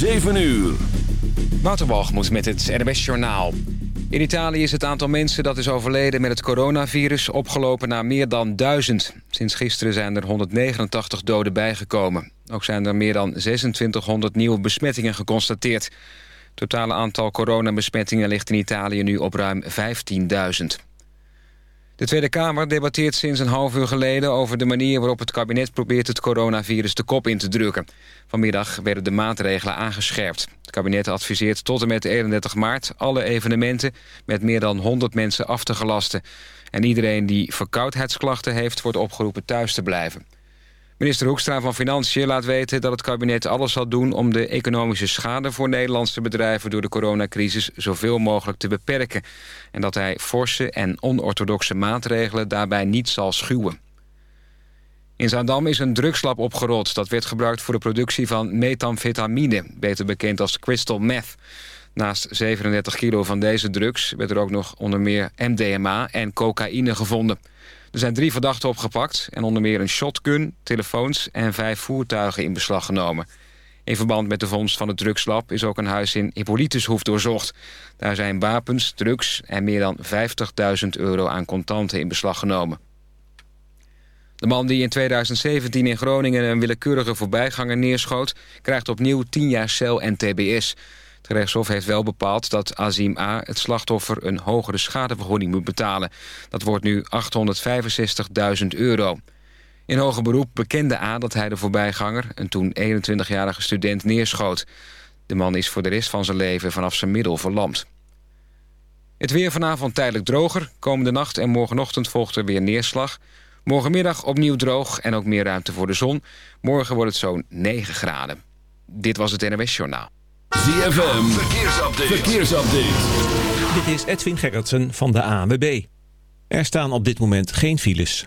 7 uur. Waterwalgemoed met het NWS Journaal. In Italië is het aantal mensen dat is overleden met het coronavirus opgelopen naar meer dan 1000. Sinds gisteren zijn er 189 doden bijgekomen. Ook zijn er meer dan 2600 nieuwe besmettingen geconstateerd. Het totale aantal coronabesmettingen ligt in Italië nu op ruim 15.000. De Tweede Kamer debatteert sinds een half uur geleden... over de manier waarop het kabinet probeert het coronavirus de kop in te drukken. Vanmiddag werden de maatregelen aangescherpt. Het kabinet adviseert tot en met 31 maart alle evenementen... met meer dan 100 mensen af te gelasten. En iedereen die verkoudheidsklachten heeft... wordt opgeroepen thuis te blijven. Minister Hoekstra van Financiën laat weten dat het kabinet alles zal doen... om de economische schade voor Nederlandse bedrijven door de coronacrisis zoveel mogelijk te beperken. En dat hij forse en onorthodoxe maatregelen daarbij niet zal schuwen. In Zaandam is een drugslab opgerold. Dat werd gebruikt voor de productie van methamfetamine, beter bekend als crystal meth. Naast 37 kilo van deze drugs werd er ook nog onder meer MDMA en cocaïne gevonden. Er zijn drie verdachten opgepakt en onder meer een shotgun, telefoons en vijf voertuigen in beslag genomen. In verband met de vondst van het drugslab is ook een huis in Hippolytushoef doorzocht. Daar zijn wapens, drugs en meer dan 50.000 euro aan contanten in beslag genomen. De man die in 2017 in Groningen een willekeurige voorbijganger neerschoot... krijgt opnieuw 10 jaar cel en tbs. Het gerechtshof heeft wel bepaald dat Azim A. het slachtoffer een hogere schadevergoeding moet betalen. Dat wordt nu 865.000 euro. In hoger beroep bekende A dat hij de voorbijganger... een toen 21-jarige student neerschoot. De man is voor de rest van zijn leven vanaf zijn middel verlamd. Het weer vanavond tijdelijk droger. Komende nacht en morgenochtend volgt er weer neerslag. Morgenmiddag opnieuw droog en ook meer ruimte voor de zon. Morgen wordt het zo'n 9 graden. Dit was het NWS Journaal. ZFM, verkeersupdate. verkeersupdate. Dit is Edwin Gerritsen van de ANWB. Er staan op dit moment geen files.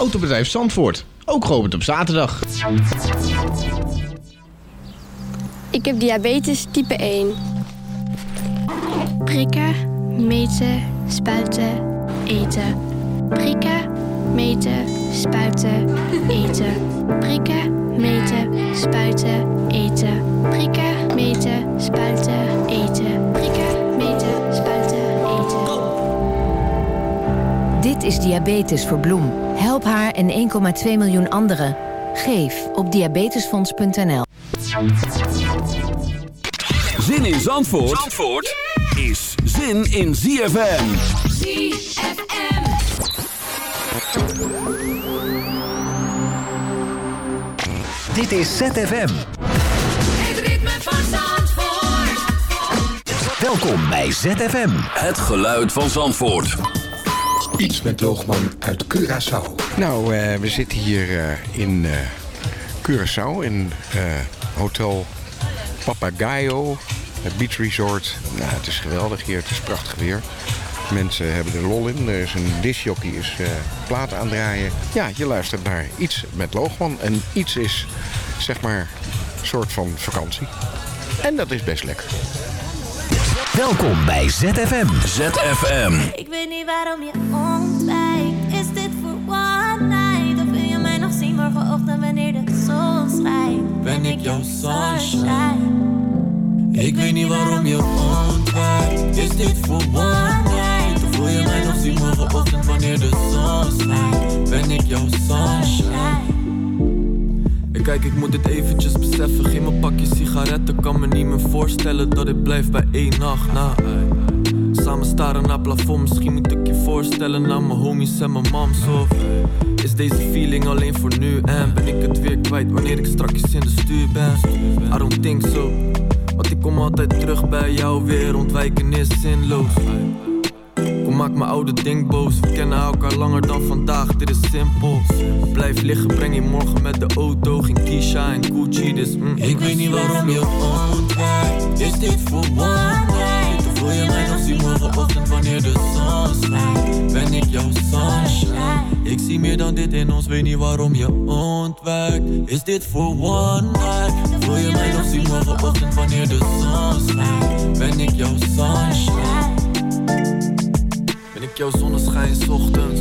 Autobedrijf Zandvoort, ook geopend op zaterdag. Ik heb diabetes type 1. Prikken, meten, spuiten, eten. Prikken, meten, spuiten, eten. Prikken, meten, spuiten, eten. Prikken, meten, spuiten, eten. Prikken, is Diabetes voor Bloem. Help haar en 1,2 miljoen anderen. Geef op diabetesfonds.nl. Zin in Zandvoort, Zandvoort is zin in ZFM. ZFM. Dit is ZFM. Het ritme van Zandvoort. Welkom bij ZFM. Het geluid van Zandvoort. Iets met Loogman uit Curaçao. Nou, eh, we zitten hier eh, in eh Curaçao in Hotel Papagayo, het beach resort. Nou, het is geweldig hier, het is prachtig weer. Mensen hebben er lol in. Er is een discjockey is platen aan draaien. Ja, je luistert naar iets met Loogman. En iets is, zeg maar, een soort van vakantie. En dat is best lekker. Welkom bij ZFM. ZFM. Ik weet niet waarom je ontwijkt. Is dit voor one night? Of wil je mij nog zien morgenochtend wanneer de zon schijnt? Ben ik jouw sunshine? Ik weet niet waarom je ontwijkt. Is dit voor one night? Of wil je mij nog zien morgenochtend wanneer de zon schijnt? Ben ik jouw sunshine? Ik kijk, ik moet dit eventjes beseffen. Geen mijn pakje sigaretten, kan me niet meer voorstellen dat ik blijf bij één nacht na. Samen staren naar plafond, misschien moet ik je voorstellen naar mijn homies en mijn mams. Of is deze feeling alleen voor nu? En ben ik het weer kwijt wanneer ik straks in de stuur ben? I don't think so, want ik kom altijd terug bij jou weer. Ontwijken is zinloos. Maak mijn oude ding boos. We kennen elkaar langer dan vandaag, dit is simpel. Blijf liggen, breng je morgen met de auto. Geen Kisha en Gucci, dus mm, Ik weet niet waarom je ontwijkt. Is dit one night? Wil je mij nog zien morgenochtend wanneer de zon schijnt? Ben ik jouw sunshine? Ik zie meer dan dit in ons, weet niet waarom je ontwijkt. Is dit voor one night? Wil je mij nog zien morgenochtend wanneer de zon schijnt? Ben ik jouw sunshine? Jouw zonneschijn ochtends?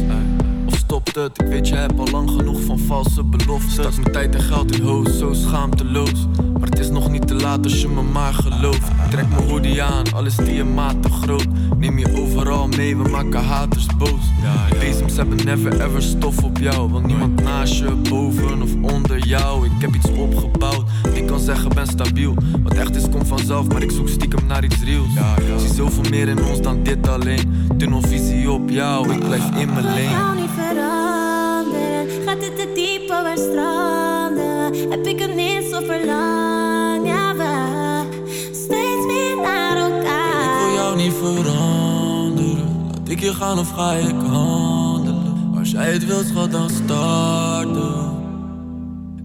Stopt het? Ik weet je hebt al lang genoeg van valse beloftes. Stak mijn tijd en geld in hoos, zo schaamteloos. Maar het is nog niet te laat als je me maar gelooft. Trek mijn hoodie aan, al is die een maat te groot. Neem je overal mee, we maken haters boos. Bezems hebben never ever stof op jou. Want niemand naast je, boven of onder jou. Ik heb iets opgebouwd, ik kan zeggen ben stabiel. Wat echt is komt vanzelf, maar ik zoek stiekem naar iets reals Zie zoveel meer in ons dan dit alleen. Tunnelvisie op jou, ik blijf in mijn lane. Gaat dit te diep over stranden? Heb ik het niet zo verlang? Ja, we steeds meer naar elkaar. Ik wil jou niet veranderen. Laat ik je gaan of ga ik handelen? Als jij het wilt, schat, dan starten.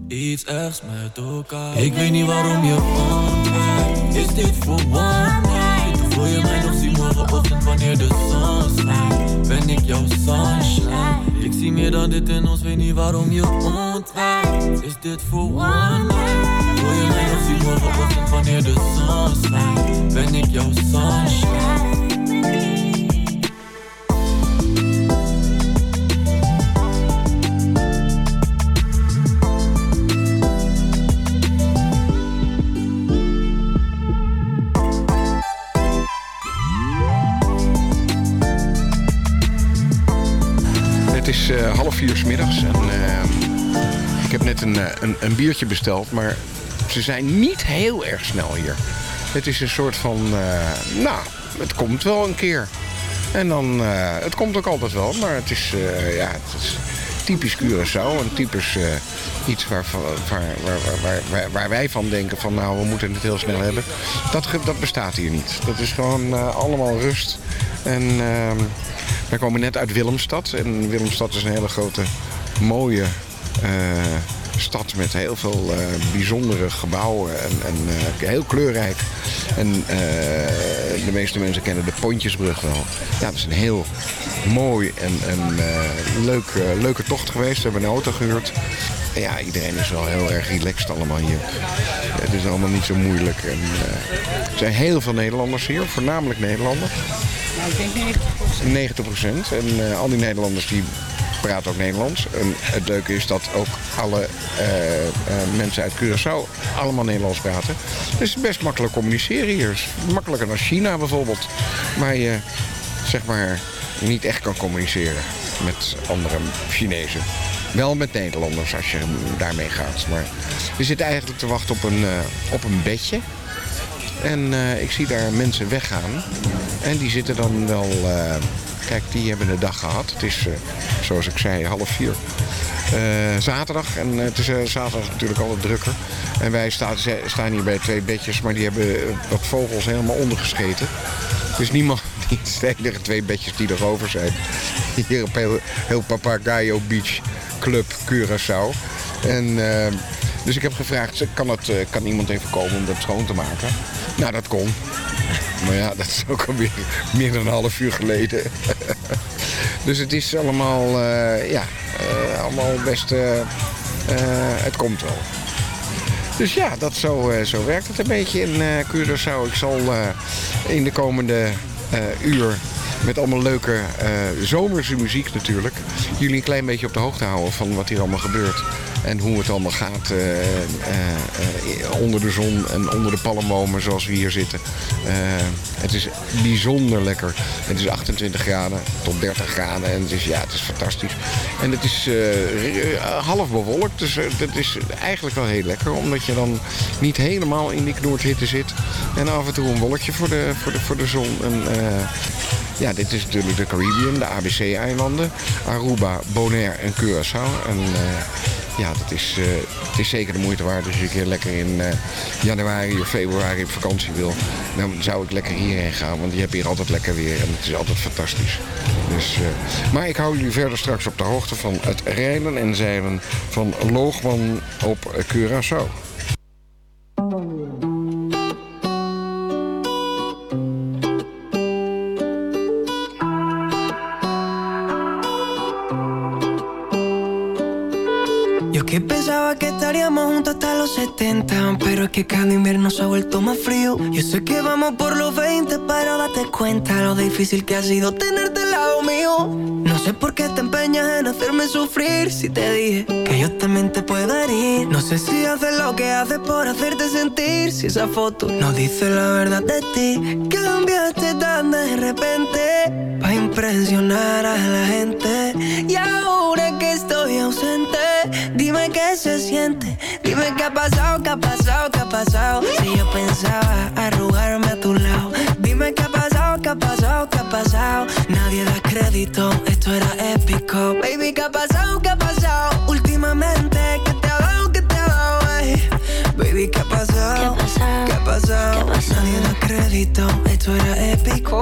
Iets ergs met elkaar. Ik weet niet waarom je ontwijkt. Is dit voor one wil je mij nog zien morgenochtend wanneer de zon schijnt? Ben ik jouw sunshine? Ik zie meer dan dit in ons, weet niet waarom je ontwijkt. Is dit voor one night? Wil je mij nog zien morgenochtend wanneer de zon schijnt? Ben ik jouw sunshine? Eh, half vier 's middags en eh, ik heb net een, eh, een, een biertje besteld, maar ze zijn niet heel erg snel hier. Het is een soort van, eh, nou, het komt wel een keer. En dan, eh, het komt ook altijd wel, maar het is, ja, het is typisch Curaçao. En typisch iets waar, waar, waar, waar, wij van denken van, nou, we moeten het heel snel hebben. Dat, dat bestaat hier niet. Dat is gewoon allemaal rust. En ehm, wij komen net uit Willemstad. En Willemstad is een hele grote, mooie stad met heel veel eh, bijzondere gebouwen en, en eh, heel kleurrijk. En eh, de meeste mensen kennen de Pontjesbrug wel. Ja, dat is een heel mooi en, en eh, leuk, eh, leuke tocht geweest. We hebben een auto gehuurd. En ja, iedereen is wel heel erg relaxed allemaal hier. Het is allemaal niet zo moeilijk. En, eh, er zijn heel veel Nederlanders hier, voornamelijk Nederlanders. Nou, ik denk 90 90 procent. En eh, al die Nederlanders die praten ook Nederlands. En het leuke is dat ook alle eh, eh, mensen uit Curaçao allemaal Nederlands praten. Dus het is best makkelijk communiceren hier. Makkelijker dan China bijvoorbeeld. Waar je zeg maar niet echt kan communiceren met andere Chinezen. Wel met Nederlanders als je daarmee gaat. Maar we zitten eigenlijk te wachten op een, eh, op een bedje. En ik zie daar mensen weggaan. En die zitten dan wel... kijk, die hebben de dag gehad. Het is, eh, zoals ik zei, half vier. eh, zaterdag. En eh, het is zaterdag natuurlijk altijd drukker. En wij staan, staan hier bij twee bedjes. Maar die hebben wat vogels helemaal ondergescheten. Dus niemand... Die de enige twee bedjes die er over zijn. Hier op heel, heel Papagayo Beach Club Curaçao. En... dus ik heb gevraagd, kan, het, kan iemand even komen om dat schoon te maken? Nou, dat kon. Maar ja, dat is ook alweer meer dan een half uur geleden. dus het is allemaal, eh, ja, eh, allemaal best... eh, het komt wel. Dus ja, dat zo, zo werkt het een beetje in Curaçao. Ik zal in de komende uur met allemaal leuke eh, zomerse muziek natuurlijk... jullie een klein beetje op de hoogte houden van wat hier allemaal gebeurt. En hoe het allemaal gaat eh, eh, onder de zon en onder de palmbomen zoals we hier zitten. Het is bijzonder lekker. Het is 28 graden tot 30 graden en het is, ja, het is fantastisch. En het is half bewolkt, dus dat is eigenlijk wel heel lekker. Omdat je dan niet helemaal in die knoordhitte zit. En af en toe een wolkje voor de, voor de, voor de zon. En, ja, dit is natuurlijk de Caribbean, de ABC-eilanden. Aruba, Bonaire en Curaçao. En eh, ja, dat is, eh, het is zeker de moeite waard. Als je een keer lekker in eh, januari of februari op vakantie wil... dan zou ik lekker hierheen gaan. Want je hebt hier altijd lekker weer en het is altijd fantastisch. Dus, maar ik hou jullie verder straks op de hoogte van het rijden en zeilen van Loogman op Curaçao. Que pensaba que estaríamos juntos hasta los 70 Pero es que cada invierno se ha vuelto más frío. Yo sé que vamos por los 20 Pero date cuenta lo difícil que ha sido tenerte al lado mío. No sé por qué te empeñas en hacerme sufrir Si te dije que yo también te puedo herir. No sé si haces lo que haces por hacerte sentir Si esa foto no dice la verdad de ti. Cambiaste tan de repente Pa' impresionar a la gente. Y ahora que estoy ausente Dime qué se siente. Dime qué ha pasado, qué ha pasado, qué ha pasado. Si yo pensaba arrugarme a tu lado. Dime qué ha pasado, qué ha pasado, qué ha pasado. Nadie da crédito, esto era épico. Baby, qué ha pasado, qué ha pasado Últimamente, ¿qué te ha dado, qué te ha dado? Ay, Baby, ¿qué ha pasado? ¿Qué ha pasado? Nadie da crédito, esto era épico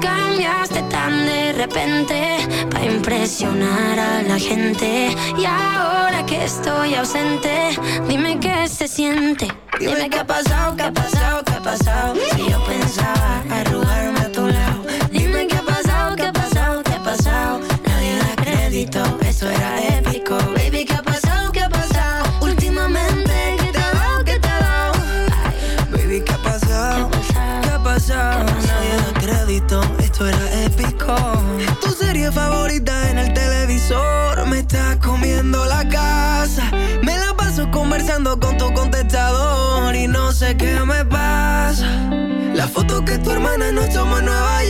Cambiaste tan de repente para impresionar a la gente. Y ahora que estoy ausente, dime qué se siente. Dime qué ha pasado, qué ha pasado, qué ha pasado Si yo pensaba arrugarme favorita en el televisor. Me está comiendo la casa. Me la paso conversando con tu contestador Y no sé qué me pasa. La foto que tu hermana nos tomó en Nueva York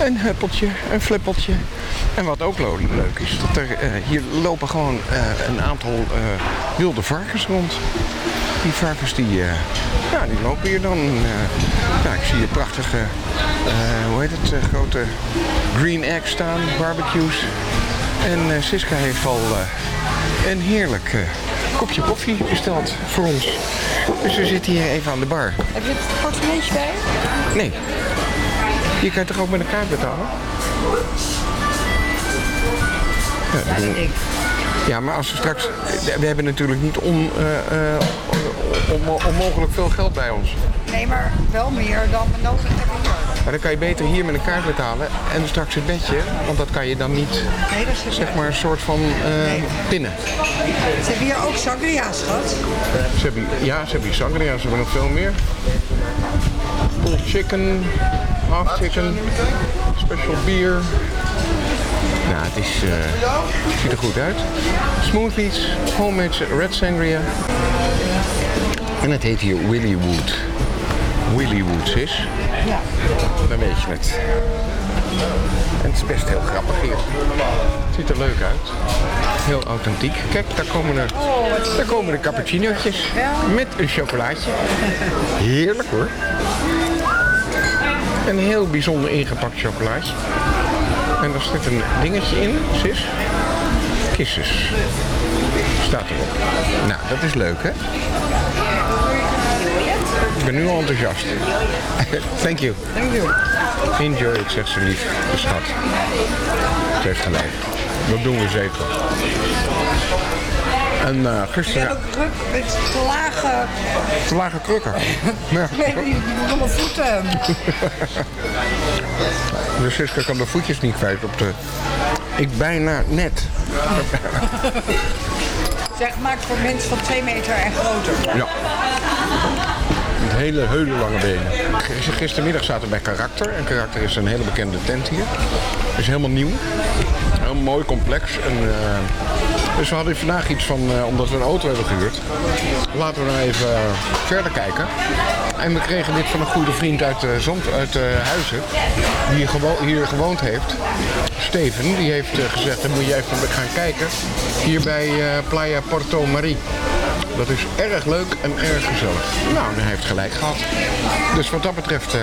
een huppeltje, een flippeltje. En wat ook leuk is, dat er eh, hier lopen gewoon eh, een aantal eh, wilde varkens rond. Die varkens die, ja, die lopen hier dan. ja, ik zie hier prachtige hoe heet het, grote green egg staan, barbecues. En Siska heeft al een heerlijk kopje koffie besteld voor ons. Dus we zitten hier even aan de bar. Heb je het portemonneetje bij? Nee. Je kan toch ook met een kaart betalen? Ja, Dat ja, maar als we straks... We hebben natuurlijk niet on, eh, eh, on- onmogelijk veel geld bij ons. Nee, maar wel meer dan we nodig hebben hier. Maar dan kan je beter hier met een kaart betalen en straks het bedje, want dat kan je dan niet, Nee, dat is zeg maar, een soort van eh, pinnen. Ze hebben hier ook sangria, schat. Ze hebben, ja, ze hebben hier sangria, ze hebben nog veel meer. Pulled chicken, half chicken, special beer. Nou, het is, eh, ziet er goed uit. Smoothies, homemade red sangria. En het heet hier Willywood. Willywood is. Ja. Dan weet je het. En het is best heel grappig hier. Het ziet er leuk uit. Heel authentiek. Kijk, daar komen de, daar komen de cappuccino'tjes. Met een chocolaatje. Heerlijk hoor. Een heel bijzonder ingepakt chocolaatje. En daar zit een dingetje in, sis. Kisses. Staat erop. Nou, dat is leuk hè? Ik ben nu al enthousiast. Thank you. Thank you. Enjoy it, zegt ze lief, de schat. Ze heeft gelijk. Dat doen we zeker. En uh, Ik gisteren... ook druk met te lage... Te lage krukken. Ja. Moet mijn voeten... Dus Siska kan de voetjes niet kwijt op de... Ik bijna net. Zeg, maakt voor mensen van 2 meter en groter. Ja. Met hele, hele lange benen. Gistermiddag zaten we bij Karakter. En Karakter is een hele bekende tent hier. Is helemaal nieuw. Heel mooi complex. En, eh, dus we hadden vandaag iets van, eh, omdat we een auto hebben gehuurd. Laten we nou even eh, verder kijken. En we kregen dit van een goede vriend uit, uh, Zand, uit eh, Huizen. Die hier, gewo- hier gewoond heeft. Steven, die heeft eh, gezegd, dan moet je even gaan kijken. Hier bij eh, Playa Porto Marie. Dat is erg leuk en erg gezellig. Nou, hij heeft gelijk gehad. Dus wat dat betreft... eh,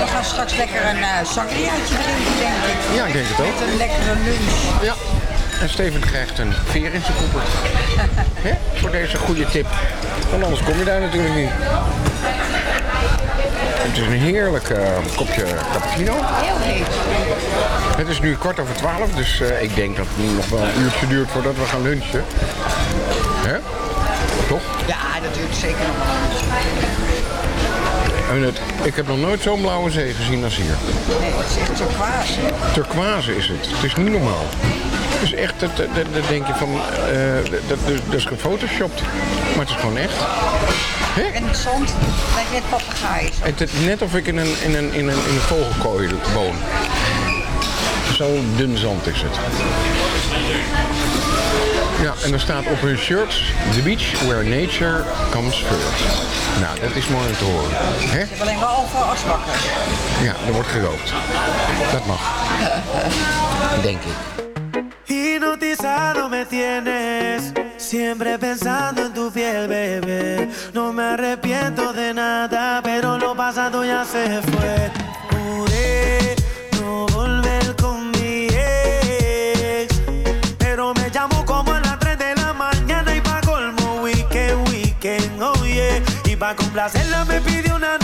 We gaan straks lekker een uh, sangriaatje drinken, denk ik. Ja, ik denk het ook. Met een lekkere lunch. Ja. En Steven krijgt een veer in zijn koepel. Hè? Voor deze goede tip. Want anders kom je daar natuurlijk niet. Het is een heerlijk eh, kopje cappuccino. Heel heet. Het is nu kwart over twaalf, dus eh, ik denk dat het nu nog wel een uurtje duurt voordat we gaan lunchen. Hè? Toch? Ja, dat duurt zeker nog wel. En het, ik heb nog nooit zo'n blauwe zee gezien als hier. Nee, het is echt turquoise. Turquoise is het. Het is niet normaal. Het is echt, dat, dat, dat- dat denk je van, eh, dat, dat, dat is gefotoshopt. Maar het is gewoon echt. En het zand lijkt net papegaai. Het is net of ik in een, in een, in een, in een vogelkooi woon. Zo dun zand is het. Ja, en er staat op hun shirts... The beach where nature comes first. Nou, dat is mooi om te horen. Hè? Je hebt alleen wel over asbakken. Ja, er wordt gerookt. Dat mag. Denk ik. Hipnotizado me tienes, siempre pensando en tu piel, bebé. No me arrepiento de nada, pero lo pasado ya se fue. Juré no volver con mi ex, pero me llamo como a las 3 de la mañana y pa' colmo weekend, weekend, oh yeah. Y pa' complacerla me pidió una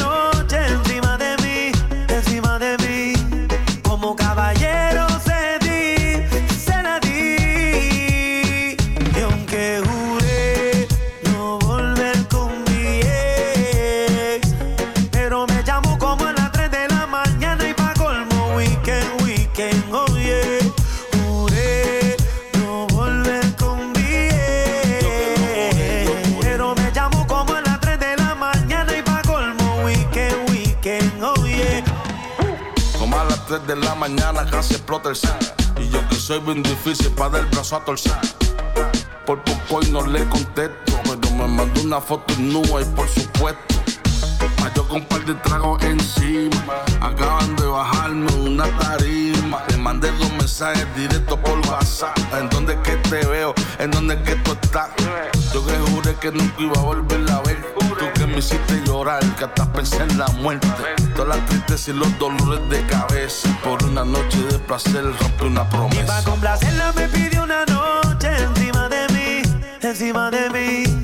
mañana casi explota el set. Y yo que soy bien difícil para dar el brazo a torcer. Por poco y no le contesto. Pero me mandó una foto nua y por supuesto. Pa' yo con un par de tragos encima. Acaban de bajarme una tarima. Le mandé dos mensajes directos por WhatsApp. ¿En dónde es que te veo? ¿En dónde es que tú estás? Yo que juré que nunca iba a volver a ver. Me hiciste llorar, que hasta pensé en la muerte. Todas las tristezas y los dolores de cabeza. Por una noche de placer rompí una Y promesa. para complacerla me pidió una noche encima de mí, encima de mí.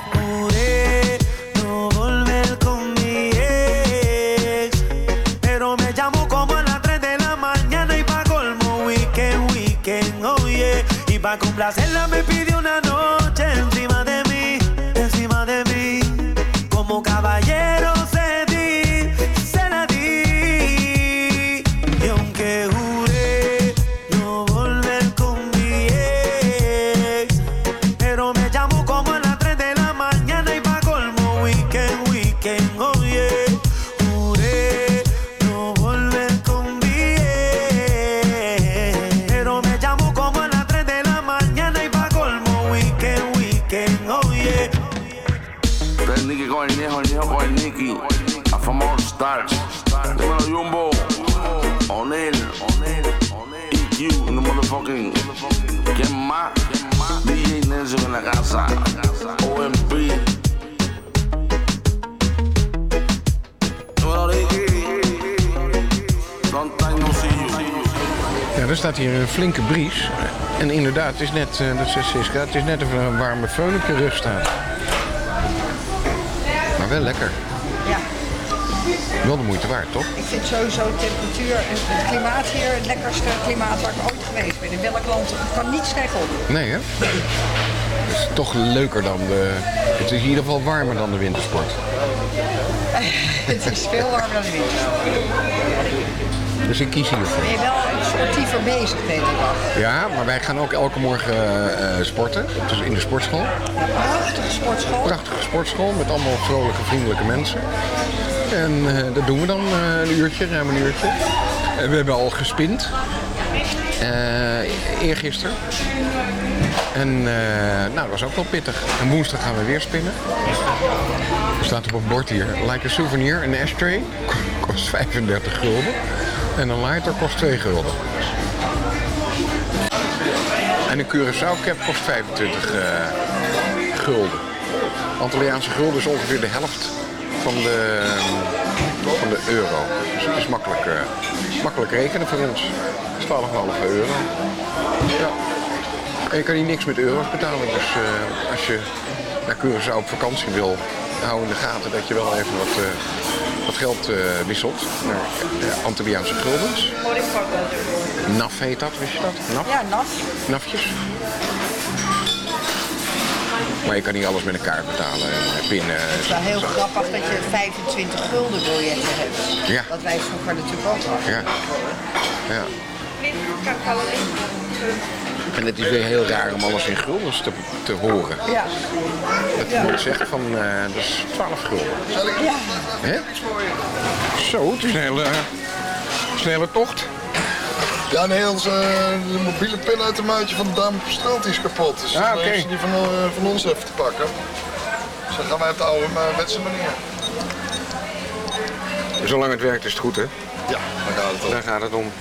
Complacerla me pidió staat hier een flinke bries. En inderdaad, het is net, eh, dat Siska, het is net of er een warme je rug staat. Maar wel lekker. Ja. Wel de moeite waard, toch? Ik vind sowieso de temperatuur en het klimaat hier het lekkerste klimaat waar ik ooit geweest ben. In welk land kan niet slecht op. Nee, hè? Het is toch leuker dan de... Het is in ieder geval warmer dan de wintersport. het is veel warmer dan de winter. Dus ik kies hiervoor. Ben je wel sportiever bezig hele dag. Ja, maar wij gaan ook elke morgen eh, eh, sporten. Dus in de sportschool. Prachtige sportschool. Prachtige sportschool met allemaal vrolijke, vriendelijke mensen. En eh, dat doen we dan een uurtje, ruim een uurtje. En we hebben al gespind. Eergisteren. En nou, dat was ook wel pittig. En woensdag gaan we weer spinnen. Er staat op een bord hier. Like a souvenir, een ashtray. Kost 35 gulden. En een lighter kost 2 gulden. En een Curaçao cap kost 25 eh, gulden. Antilliaanse gulden is ongeveer de helft van de, van de euro. Dus het is makkelijk, eh, makkelijk rekenen voor ons. 12,5 euro. Ja. En je kan hier niks met euro's betalen. Dus eh, als je naar Curaçao op vakantie wil, hou in de gaten dat je wel even wat, eh, wat geld eh, wisselt naar eh, Antilliaanse guldens. NAF heet dat, wist je dat? NAF? Ja, nat. Nafjes. Maar je kan niet alles met een kaart betalen en pinnen. Het is wel heel grappig dat je 25 gulden biljetten hebt. Ja. Dat wij vroeger natuurlijk ook hadden. Ja. ja. En het is weer heel raar om alles in guldens te, te horen. Ja. Dat je wordt zegt van, eh, dat is 12 gulden. Ja. Hè? Zo, het is een hele, hele tocht. Ja, nee, onze de mobiele pinautomaatje van de dame op is kapot. Dus Ah, heeft ze die van, eh, van ons even te pakken. Dus dan gaan wij op de oude maar wetse manier. Zolang het werkt is het goed, hè? Ja, daar gaat het om. Daar gaat het om.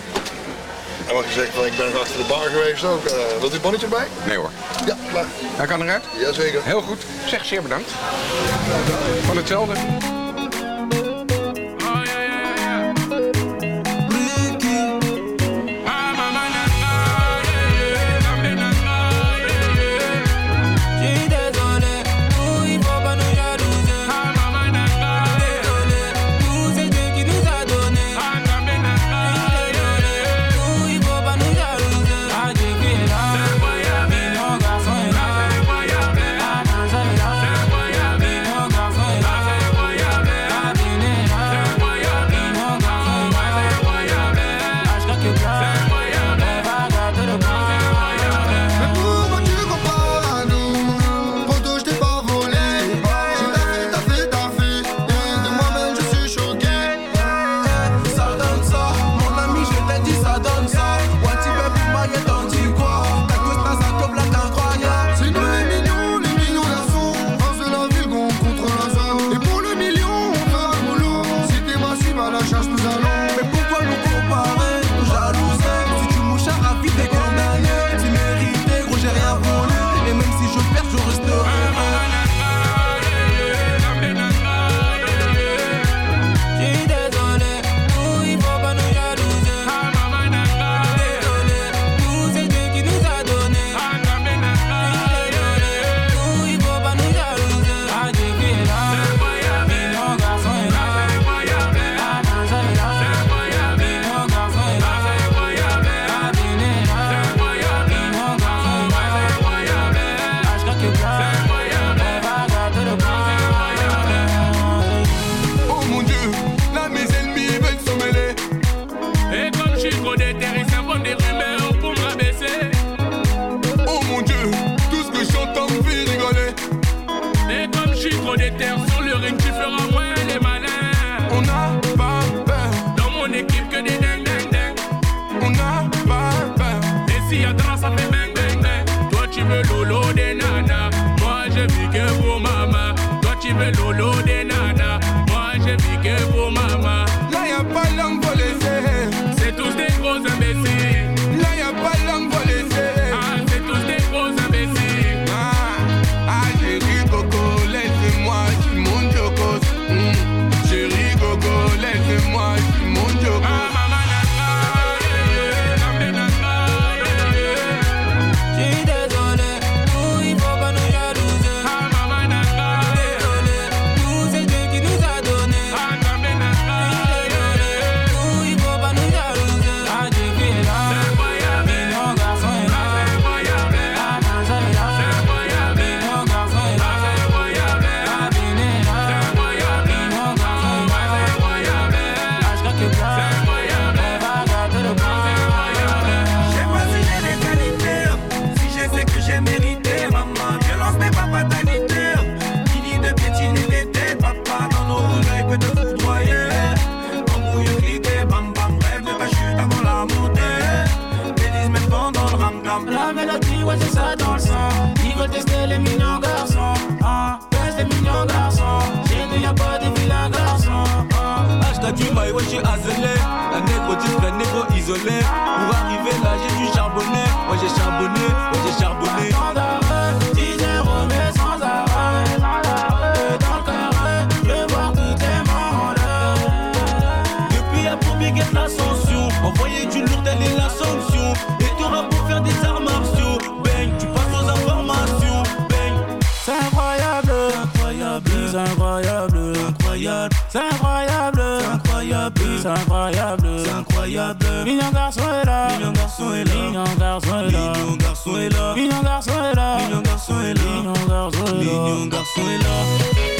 Gezegd, van, ik ben achter de bar geweest ook. Eh wilt u een bonnetje bij? Nee hoor. Ja, klaar. Hij kan eruit? Jazeker. Heel goed. Zeg zeer bedankt. Van hetzelfde. isolé. Est là. mignon garçon est là.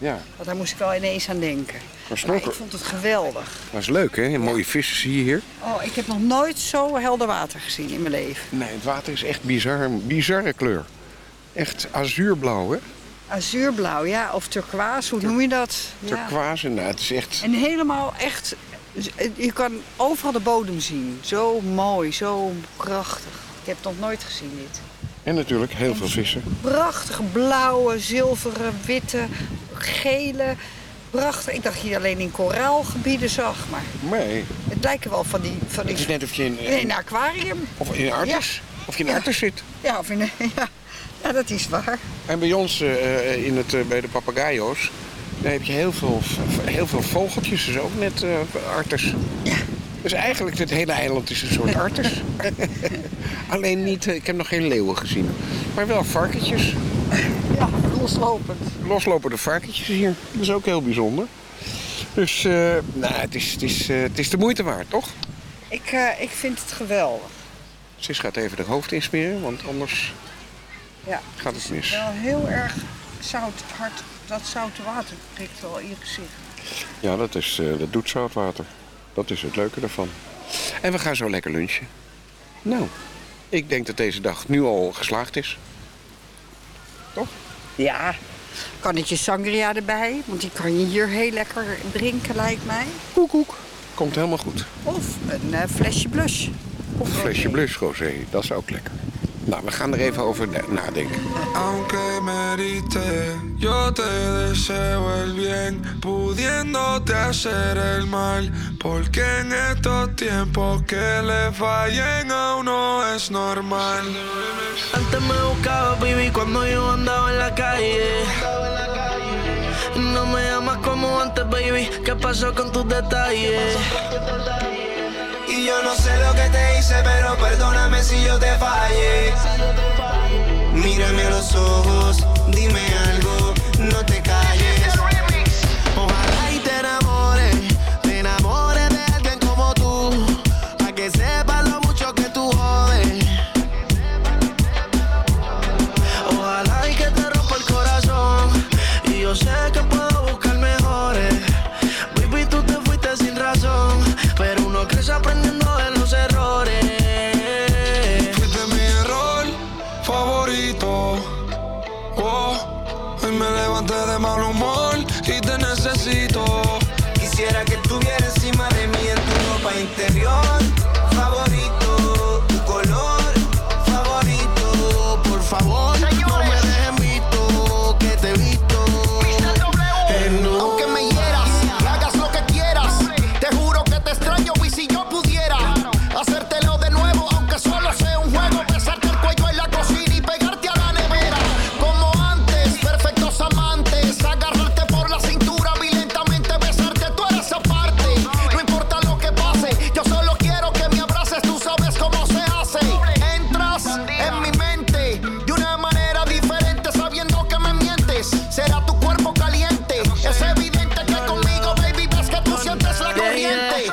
Ja, Want daar moest ik wel ineens aan denken. maar ik vond het geweldig. dat is leuk hè? Mooie vissen zie je hier. Oh, ik heb nog nooit zo helder water gezien in mijn leven. Nee, het water is echt bizar, een bizarre kleur. Echt azuurblauw hè? Azuurblauw, ja. Of turquoise, hoe noem je dat? Ja. Turquoise, nou het is echt... En helemaal echt... Je kan overal de bodem zien. Zo mooi, zo prachtig. Ik heb het nog nooit gezien, dit. En natuurlijk heel veel vissen. Prachtige blauwe, zilveren, witte, gele. Prachtig. Ik dacht je alleen in koraalgebieden zag, maar Nee, het lijken wel van die... Van die het is net of je in, in een aquarium. of in een artis, of je in een artis zit. Ja, of in een... Ja. ja, dat is waar. En bij ons eh, in het, eh, bij de papagayo's, daar heb je heel veel, heel veel vogeltjes, dus ook net eh arters. Ja. Dus eigenlijk het hele eiland is een soort arters. Alleen niet, eh, ik heb nog geen leeuwen gezien. Maar wel varkentjes. Ja, loslopend. Loslopende varkentjes hier. Dat is ook heel bijzonder. Dus eh, nou, het, is, het, is, eh, het is de moeite waard, toch? Ik, ik vind het geweldig. Sis gaat even de hoofd insmeren, want anders Ja. gaat het mis. Wel heel erg zout, hard. Dat zoute water prikt wel in je gezicht. Ja, dat, is, dat doet zoutwater. Dat is het leuke ervan. En we gaan zo lekker lunchen. Nou, Ik denk dat deze dag nu al geslaagd is. Toch? Ja. Kannetje sangria erbij, want die kan je hier heel lekker drinken, lijkt mij. Koek, koek. Komt helemaal goed. Of een eh, flesje blush. Of een flesje blush rosé, dat is ook lekker. Nou, we gaan er even over na- nadenken. Aunque me heriste, yo te deseo el bien, pudiéndote hacer el mal. Porque en estos tiempos que le fallen a uno es normal. Antes me buscaba, baby, cuando yo andaba en la calle. No me llamas como antes, baby. ¿Qué pasó con tus detalles? Yo no sé lo que te hice, pero perdóname si yo te fallé. Mírame a los ojos, dime algo, no te calles.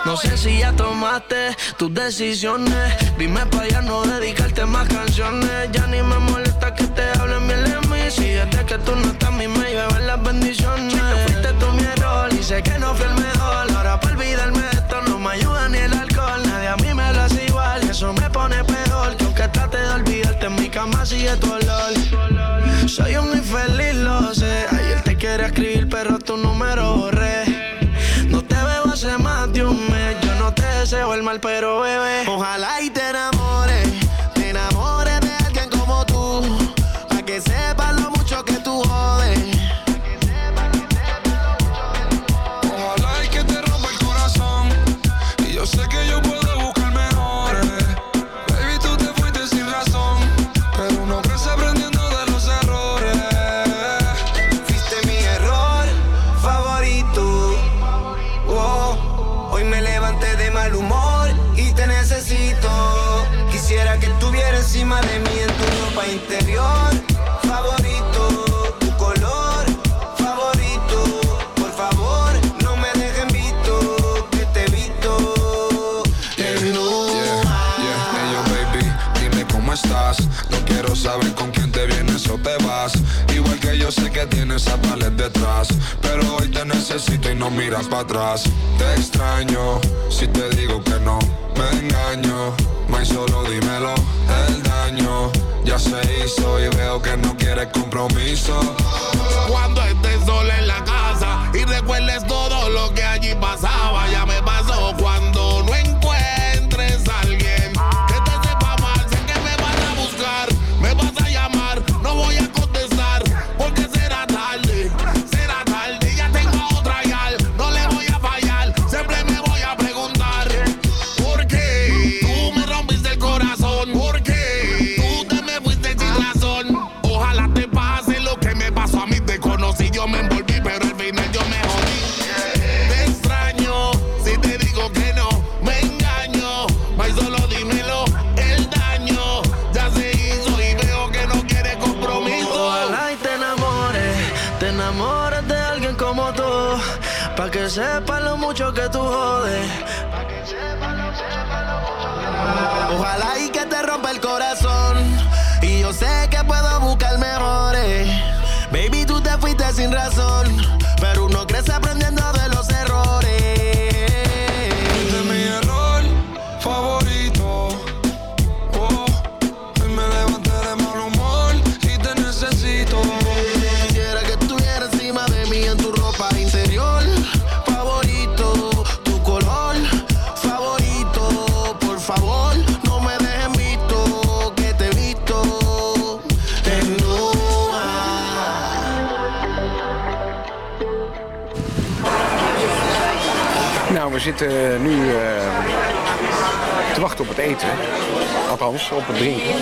No sé si ya tomaste tus decisiones. Dime para ya no dedicarte más canciones. Ya ni me molesta que te hablen bien de mí. Si desde que tú no estás, mí me llueven las bendiciones. Fuiste tú mi error y sé que no fui el mejor. Ahora para olvidarme de esto no me ayuda ni el alcohol. Nadie a mí me lo hace igual eso me pone peor. Que aunque trate de olvidarte, en mi cama sigue tu olor. Soy un deseo el mal, pero bebé. Ojalá y te Pero hoy te necesito y no miras para atrás. Te extraño, si te digo que no, me engaño. May solo dímelo, el daño ya se hizo y veo que no quieres compromiso. Cuando estés sola en la casa y recuerdes todo Het drinken.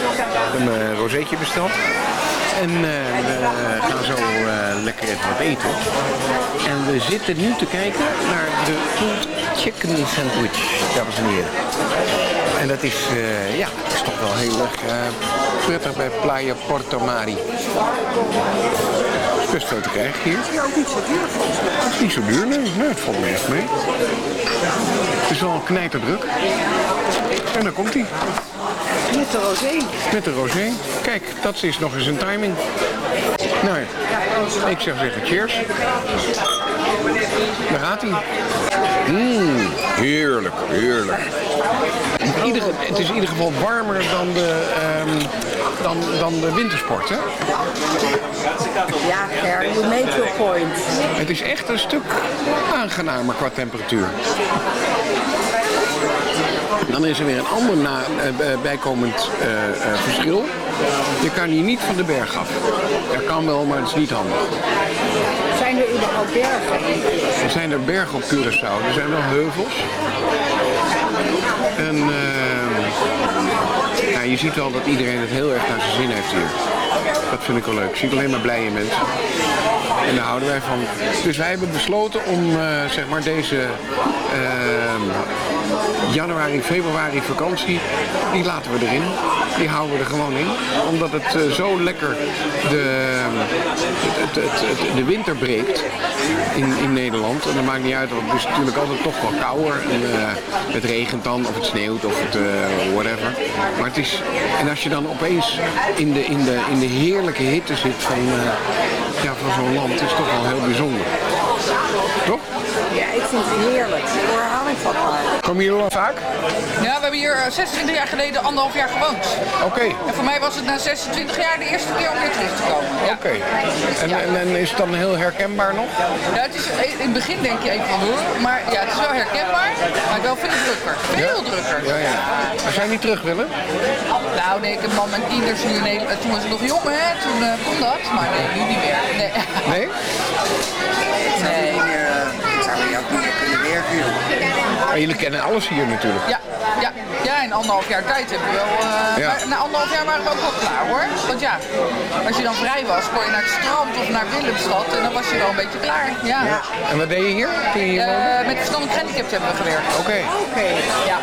Een rozeetje besteld. En eh, we gaan zo eh, lekker even wat eten. En we zitten nu te kijken naar de pulled chicken sandwich, dames en heren. En dat is, eh, ja, dat is toch wel heel erg eh, prettig bij Playa Porto Mari. is best veel te krijgen hier. Ja, ook niet zo duur niet zo nee. nee het valt me echt mee. Het is wel knijterdruk. En dan komt hij. Met de rosé. Met de rosé. Kijk, dat is nog eens een timing. Nou, ja, ik zeg zeggen cheers. Daar gaat hij. Mmm, heerlijk, heerlijk. Ieder- het is in ieder geval warmer dan de, ehm, dan, dan de wintersport, hè? Ja, Ger, you make your point. Het is echt een stuk aangenamer qua temperatuur. Dan is er weer een ander na, eh, eh, bijkomend eh, verschil. Je kan hier niet van de berg af. Dat kan wel, maar het is niet handig. Zijn er überhaupt bergen? Er zijn er bergen op Curaçao. Er zijn wel heuvels. En ja, je ziet wel dat iedereen het heel erg naar zijn zin heeft hier. Dat vind ik wel leuk. Ik zie alleen maar blije mensen. En daar houden wij van. Dus wij hebben besloten om eh, zeg maar deze eh, januari, februari vakantie, die laten we erin. Die houden we er gewoon in. Omdat het eh, zo lekker de, het- de winter breekt in, in Nederland. En dat maakt niet uit, want het is natuurlijk altijd toch wel kouder. En, eh, het regent dan, of het sneeuwt, of het eh, whatever. Maar het is, en als je dan opeens in de, in de, in de heerlijke hitte zit van, eh, ja, van zo'n land, is het toch wel heel bijzonder. Toch? Ik vind het heerlijk. Daar hou ik van. Komen jullie al vaak? Ja, we hebben hier eh, 26 jaar geleden anderhalf jaar gewoond. Oké. En voor mij was het na 26 jaar de eerste keer om weer terug te komen. Ja. Oké. En, en, en is het dan heel herkenbaar nog? Ja, het is, in het begin denk je even van hoor, maar ja, het is wel herkenbaar, maar wel veel drukker. Veel drukker. Ja, ja. Maar zou je niet terug willen? Nou nee, ik heb man en kinders nu in Nederland. Toen was ik nog jong hè, toen eh, kon dat, maar nee, nu niet meer. Nee? Nee? Nee. Zou hier ook niet meer kunnen werken, joh. Maar jullie kennen alles hier natuurlijk. Ja, in anderhalf jaar tijd hebben we wel. eh, Ja. maar Na anderhalf jaar waren we ook wel klaar hoor. Want ja, als je dan vrij was, kon je naar het strand of naar Willemstad en dan was je wel een beetje klaar. Ja. En wat deed je hier? Toen je hier Eh, woonde? met verstandelijk gehandicapten hebben we gewerkt. Oké. Oké. Ja.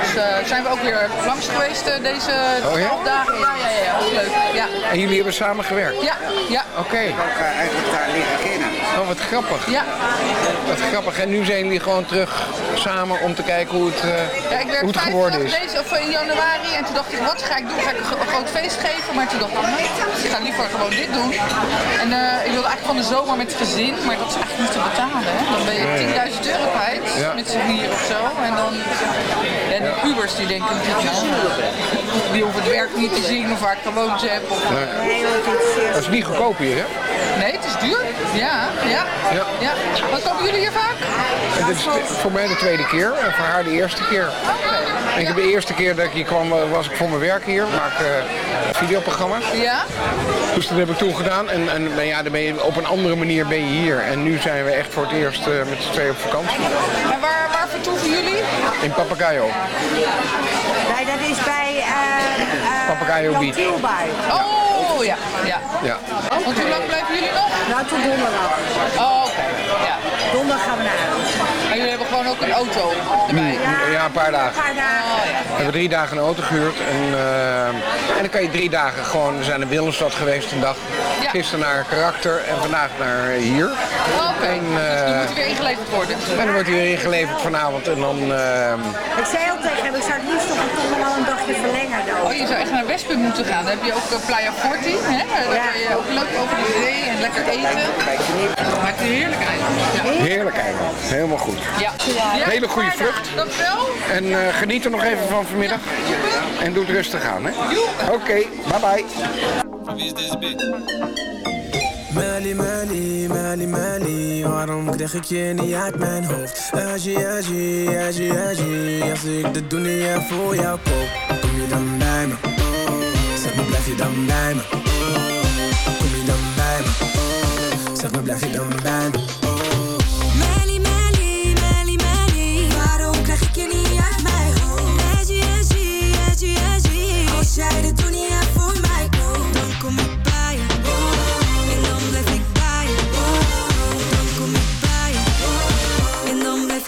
Dus eh, zijn we ook weer langs geweest deze Oh, ja? dagen. Ja, ja, ja, dat leuk. Ja. En jullie hebben samen gewerkt? Ja, ja. Oké. Ook eh, eigenlijk daar leren kennen. Oh, wat grappig. Ja. Wat grappig. En nu zijn jullie gewoon terug samen om te kijken hoe het, eh, Ja, ik werd hoe het 50 geworden is. deze of in januari en toen dacht ik, wat ga ik doen? Ga ik een gro- een groot feest geven? Maar toen dacht ik, nee, ik ga liever gewoon dit doen. En eh, ik wilde eigenlijk van de zomer met het gezin, maar dat is eigenlijk niet te betalen. Hè? Dan ben je Nee. 10.000 euro kwijt Ja. met z'n vier of zo. En dan, en de pubers die denken die hoeven het werk niet te zien of waar ik gewoond heb. Of, Nee. Dat is niet goedkoop hier, hè? Nee, het is duur. Ja, ja. Ja. ja. Wat komen jullie hier vaak? Dit is voor mij de tweede keer en voor haar de eerste keer. En ik heb de eerste keer dat ik hier kwam, eh, was ik voor mijn werk hier. Maak eh, videoprogramma's. Ja? Dus dat heb ik toen gedaan. En, en nou ja, dan ben je, op een andere manier ben je hier. En nu zijn we echt voor het eerst eh, met z'n tweeën op vakantie. En waar, waar vertoeven jullie? In Papagayo. Nee, dat is bij uh, Papagayo Beach. Oh, ja. ja. Ja. Want hoe lang blijven jullie nog? Nou, tot donderdag. Oh, oké. Ja. Donderdag gaan we naar huis. Gewoon ook een auto erbij? Mm, Ja, een paar dagen. Een paar dagen. Oh, ja. We hebben drie dagen een auto gehuurd. En, eh, en dan kan je drie dagen gewoon... We zijn in Willemstad geweest een dag. Ja. Gisteren naar Karakter en vandaag naar hier. Oké, En, dus die eh, moet weer ingeleverd worden. en dan wordt hij weer ingeleverd vanavond. En dan... eh, Ik zei al tegen hem, ik zou het liefst toch nog wel een dagje verlengen dan. Oh, je zou echt naar Westpunt moeten gaan. Dan heb je ook eh, Playa Forti. Hè? Dan kan je ook leuk over de zee en lekker eten. Maar het is een heerlijk eiland. Ja. heerlijk eiland. Helemaal goed. Ja. Hele goede vlucht. En eh, geniet er nog even van vanmiddag. En doe het rustig aan, hè? Oké, bye bye. Mali, Mali, Mali, Mali, waarom krijg ik je niet uit mijn hoofd? Aji, Aji, Aji, Aji, als ik de dunia voor jou koop, kom je dan bij me? Zeg me, blijf je dan bij me? Kom je dan bij me? Zeg me, blijf je dan bij me?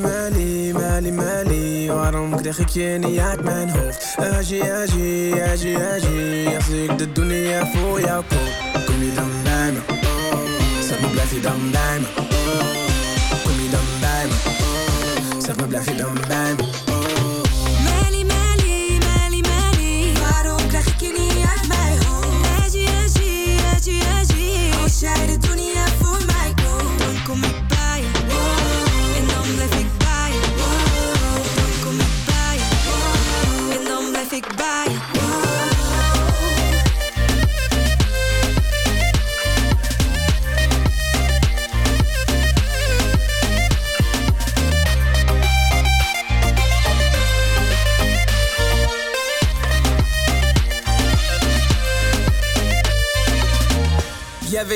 Melly, Melly, Melly Waarom krijg ik je niet uit mijn hoofd? Agie, agie, agie, agie Als ik de niet voor jou koop Kom je dan bij me? Zeg maar blijf je dan bij me? Kom je dan bij me? Zeg maar blijf je dan bij me?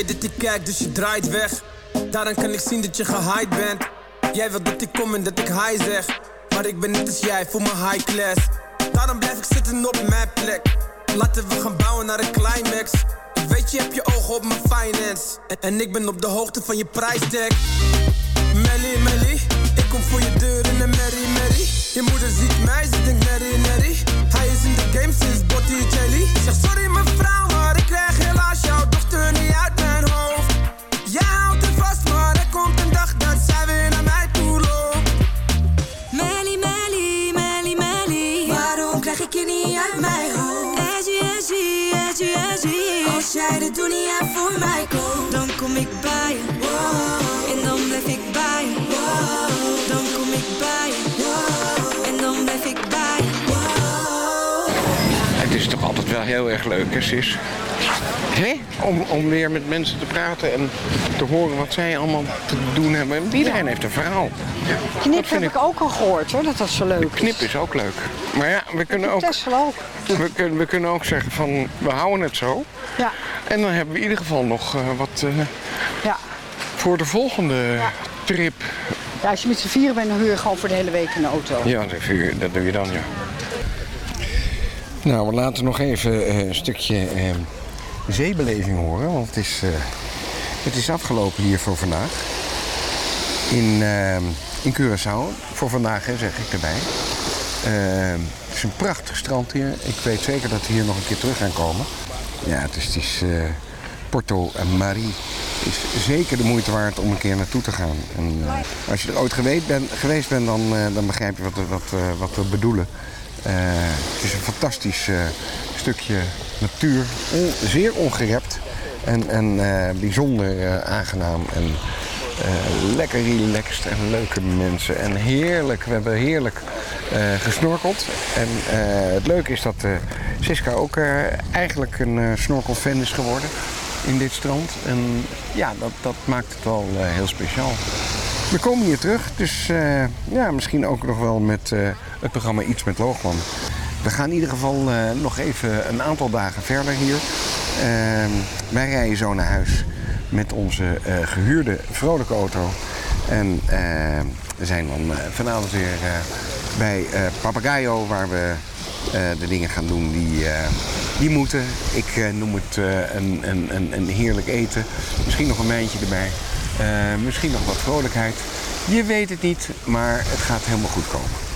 Weet dat ik kijk, dus je draait weg. Daaraan kan ik zien dat je gehyped bent. Jij wilt dat ik kom en dat ik hi zeg. Maar ik ben net als jij, voor mijn high class. Daarom blijf ik zitten op mijn plek. Laten we gaan bouwen naar een climax. Weet, je hebt je ogen op mijn finance. En, en ik ben op de hoogte van je prijstag. Melly, Melly, ik kom voor je deur in een merry, merry. Je moeder ziet mij, ze denkt merry, merry. Hij is in de game sinds Botticelli. Zeg sorry mevrouw, maar ik krijg helaas de dunia voor mij dan kom ik bij je. En dan blijf ik bij je. Dan kom ik bij je. En dan blijf ik bij je. Het is toch altijd wel heel erg leuk, hè, Sis? Hè? Om, om weer met mensen te praten en te horen wat zij allemaal te doen hebben. En Iedereen heeft een verhaal. Knip heb ik ook al gehoord hoor, dat dat zo leuk is. Knip is ook leuk. Maar ja, we kunnen ook, ook. we kunnen, we kunnen ook zeggen van we houden het zo. Ja. En dan hebben we in ieder geval nog eh, wat eh, Ja. voor de volgende trip. ja, als je met z'n vieren bent, dan huur je gewoon voor de hele week een auto. Ja, dat doe je, dat doe je dan, ja. Nou, we laten nog even eh, een stukje eh, zeebeleving horen. Want het is, eh, het is afgelopen hier voor vandaag. In, eh, in Curaçao. Voor vandaag, hè, zeg ik erbij. Eh, het is een prachtig strand hier. Ik weet zeker dat we hier nog een keer terug gaan komen. Ja, het is, het is Porto Marie. is zeker de moeite waard om een keer naartoe te gaan. En, als je er ooit geweest bent, geweest bent dan, dan begrijp je wat, wat, wat we bedoelen. Het is een fantastisch stukje natuur. Zeer ongerept. En, en eh, bijzonder eh, aangenaam. En eh, lekker relaxed en leuke mensen. En heerlijk. We hebben heerlijk gesnorkeld. En het leuke is dat Siska ook eigenlijk een snorkelfan is geworden in dit strand. En ja, dat, dat maakt het wel heel speciaal. We komen hier terug, dus ja, misschien ook nog wel met het programma Iets met Loogman. We gaan in ieder geval eh, nog even een aantal dagen verder hier. Ehm, wij rijden zo naar huis met onze eh, gehuurde vrolijke auto. En eh, we zijn dan eh, vanavond weer bij Papagayo, waar we de dingen gaan doen die, die moeten. Ik noem het een, een, een, heerlijk eten. Misschien nog een mijntje erbij. Misschien nog wat vrolijkheid. Je weet het niet, maar het gaat helemaal goed komen.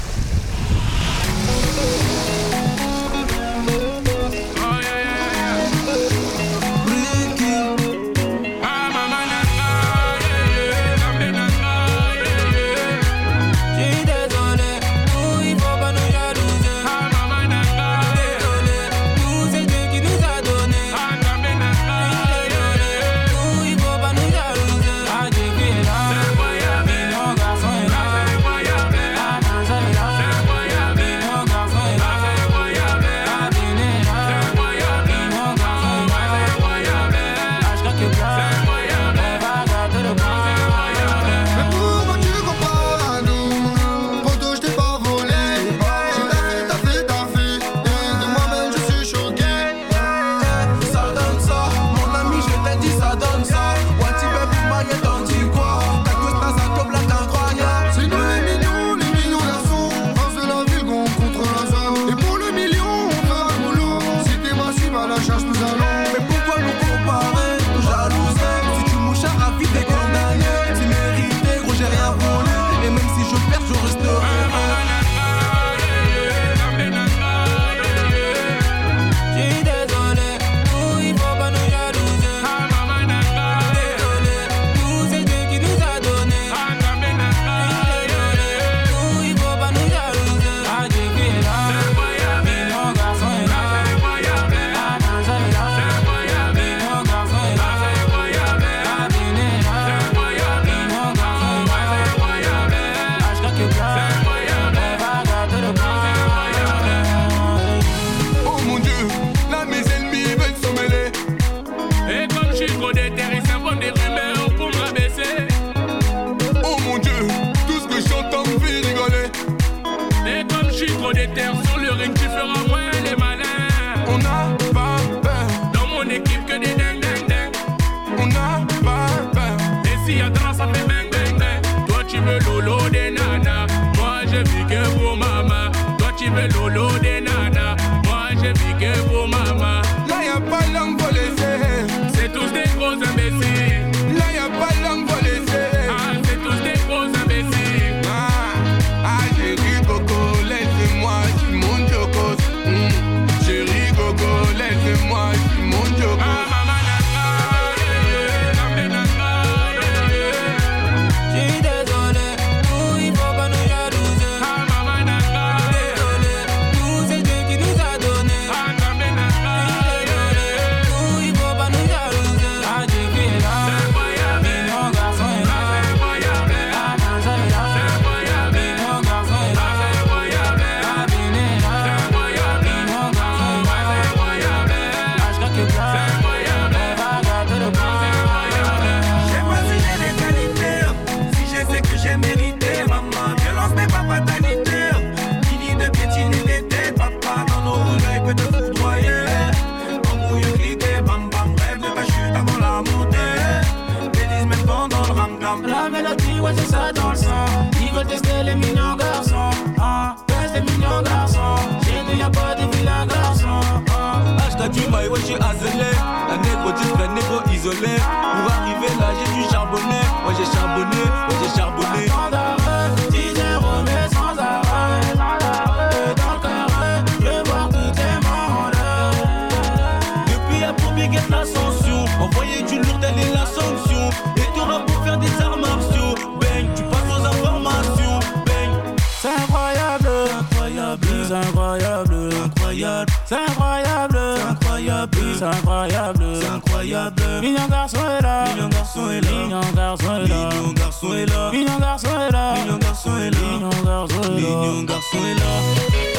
garçon est là. Mignon garçon est là. Mignon garçon est là. Mignon garçon est là. Mignon garçon est là. Mignon garçon est là. Mignon garçon est là.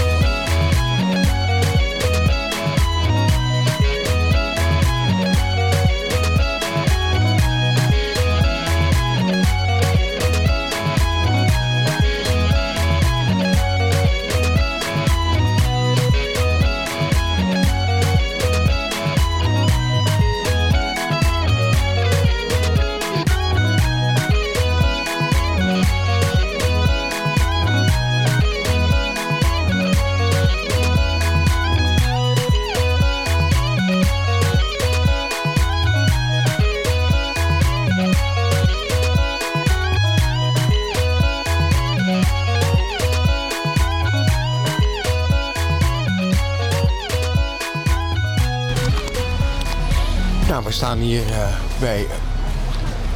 staan hier eh, bij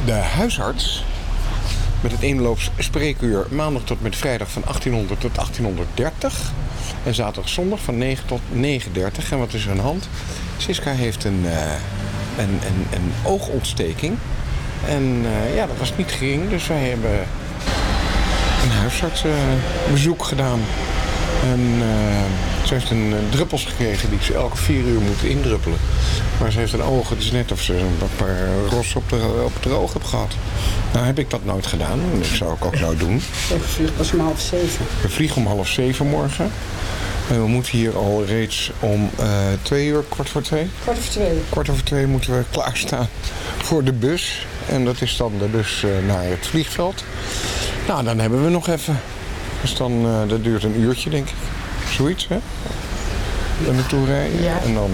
de huisarts. Met het inloopspreekuur maandag tot met vrijdag van 1800 tot 1830. En zaterdag zondag van 9 tot 9.30. En wat is er aan de hand? Siska heeft een, eh, een, een, een, oogontsteking. En eh, ja, dat was niet gering. Dus wij hebben een huisartsbezoek gedaan. En... Ze heeft een, druppels gekregen die ze elke vier uur moet indruppelen. Maar ze heeft een oog, het is net of ze een paar ros op, de, op het oog heb gehad. Nou heb ik dat nooit gedaan, dat zou ik ook nooit doen. Ik vlieg pas om half zeven. We vliegen om half zeven morgen. En we moeten hier al reeds om eh, twee uur, kwart voor twee? Kwart voor twee. Kwart over twee moeten we klaarstaan voor de bus. En dat is dan de bus eh, naar het vliegveld. Nou, dan hebben we nog even. Dus dan, eh, dat duurt een uurtje, denk ik zoiets, hè? En naartoe rijden. Ja. En dan...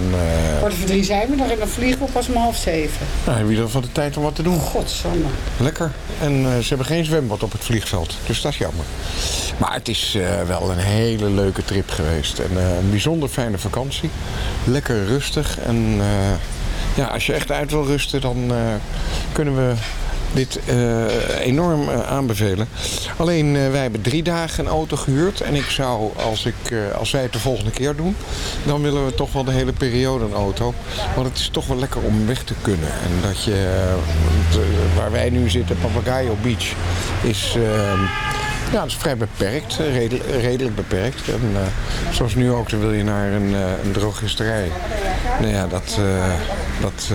Kwart voor drie zijn we nog en dan vliegen we pas om half zeven. Nou, hebben jullie van de tijd om wat te doen. Godsamme. Lekker. En eh, ze hebben geen zwembad op het vliegveld. Dus dat is jammer. Maar het is eh, wel een hele leuke trip geweest. En een bijzonder fijne vakantie. Lekker rustig. En ja, als je echt uit wil rusten, dan kunnen we dit eh, enorm eh, aanbevelen. Alleen eh, wij hebben drie dagen een auto gehuurd. En ik zou, als, ik, als wij het de volgende keer doen, dan willen we toch wel de hele periode een auto. Want het is toch wel lekker om weg te kunnen. En dat je, waar wij nu zitten, Papagayo Beach, is... eh, ja, dat is vrij beperkt, redelijk, beperkt. En zoals nu ook, dan wil je naar een, eh, een drogisterij. Nou ja, dat, dat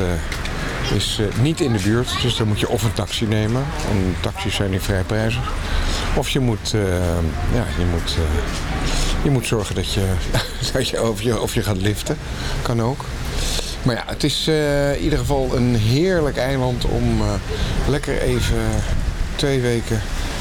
is eh, niet in de buurt. Dus dan moet je of een taxi nemen. En taxis zijn niet vrij prijzig. Of je moet, eh, ja, je moet, eh, je moet zorgen dat je, dat je, of je, of je gaat liften. Kan ook. Maar ja, het is in ieder geval een heerlijk eiland om lekker even twee weken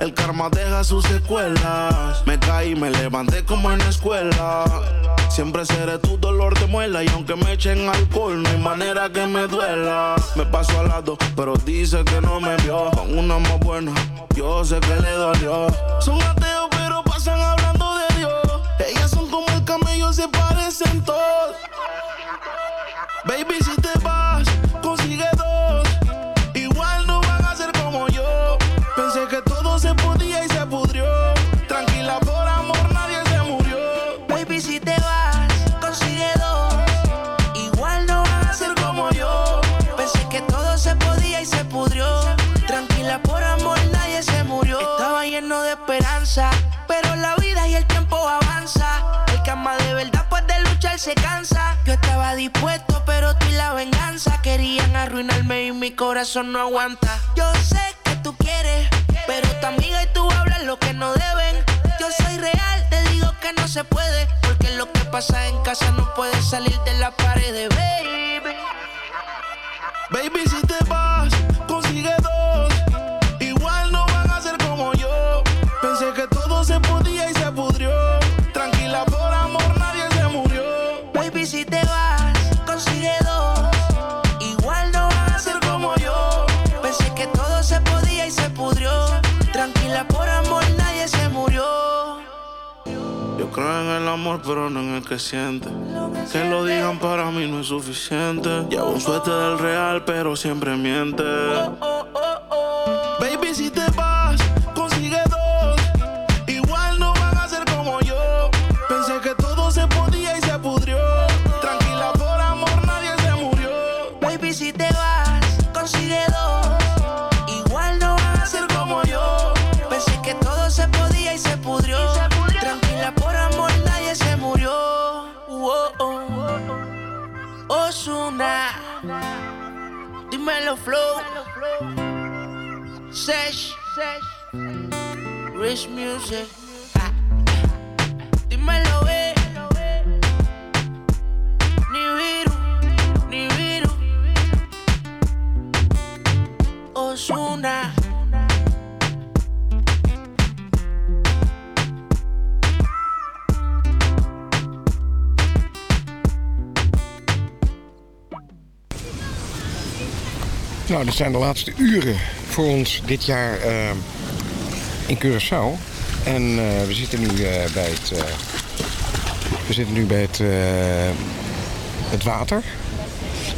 El karma deja sus secuelas. Me caí, me levanté como en la escuela. Siempre seré tu dolor de muela. Y aunque me echen alcohol, no hay manera que me duela. Me paso al lado, pero dice que no me vio. Con una más buena, yo sé que le dolió. Son ateos, pero pasan hablando de Dios. Ellas son como el camello, se parecen todos. Baby, si te vas, pero la vida y el tiempo avanza. El que ama de verdad, pues de luchar se cansa. Yo estaba dispuesto, pero tú y la venganza querían arruinarme y mi corazón no aguanta. Yo sé que tú quieres, pero tu amiga y tú hablan lo que no deben. Yo soy real, te digo que no se puede, porque lo que pasa en casa no puede salir de la pared, baby. Baby, si te vas, Creo en el amor, pero no en el que siente. Que lo digan para mí no es suficiente. Llevo un suéter del real, pero siempre miente. Dímelo flow. Sesh, Rich Music. Dímelo, eh. Ni viru, ni viru. Osuna. Nou, dit zijn de laatste uren voor ons dit jaar eh, in Curaçao. En eh, we zitten nu eh, bij het, eh, we zitten nu bij het, eh, het water.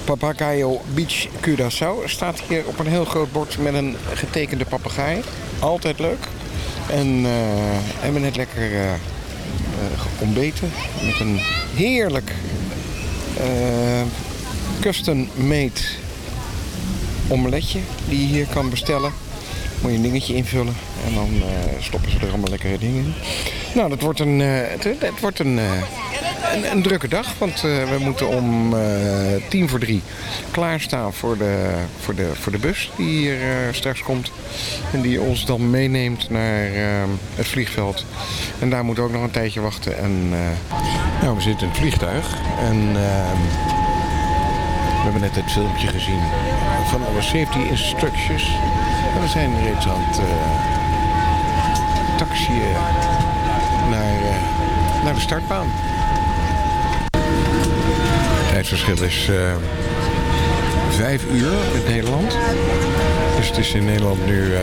Papagayo Beach Curaçao staat hier op een heel groot bord met een getekende papegaai. Altijd leuk. En eh, hebben net lekker eh, eh, ontbeten met een heerlijk eh custom-made omeletje die je hier kan bestellen. Moet je een dingetje invullen en dan eh, stoppen ze er allemaal lekkere dingen in. Nou, dat wordt een, eh, het, wordt een, eh, een, een drukke dag, want we moeten om tien voor drie klaarstaan voor de, voor de, voor de bus die hier straks komt. En die ons dan meeneemt naar het vliegveld. En daar moeten we ook nog een tijdje wachten. En, nou, we zitten in het vliegtuig en... we hebben net het filmpje gezien van alle safety instructions. En we zijn reeds aan het uh, taxiën naar, eh, naar de startbaan. Het tijdsverschil is eh, vijf uur met Nederland. Dus het is in Nederland nu eh,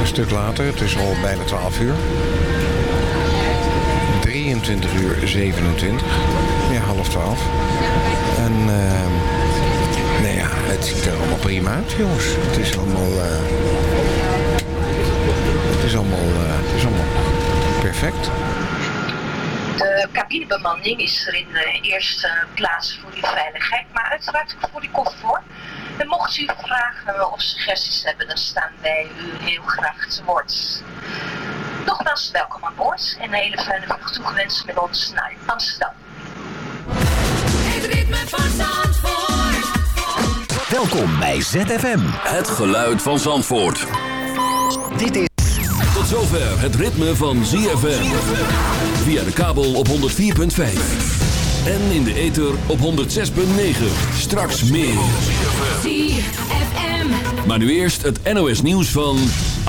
een stuk later. Het is al bijna 12 uur. 23 uur 27. Ja, half 12. En het ziet er allemaal prima uit, jongens. Het is allemaal... eh, het is allemaal... eh, het is allemaal perfect. De cabinebemanning is er in de eerste plaats voor die veiligheid, maar uiteraard ook voor die comfort. En mocht u vragen of suggesties hebben, dan staan wij u heel graag te woord. Nogmaals, welkom aan boord en een hele fijne vlucht toegewenst met ons naar Amsterdam. Welkom bij ZFM. Het geluid van Zandvoort. Dit is... Tot zover het ritme van ZFM. Via de kabel op 104.5. En in de ether op 106.9. Straks meer. ZFM. Maar nu eerst het NOS nieuws van...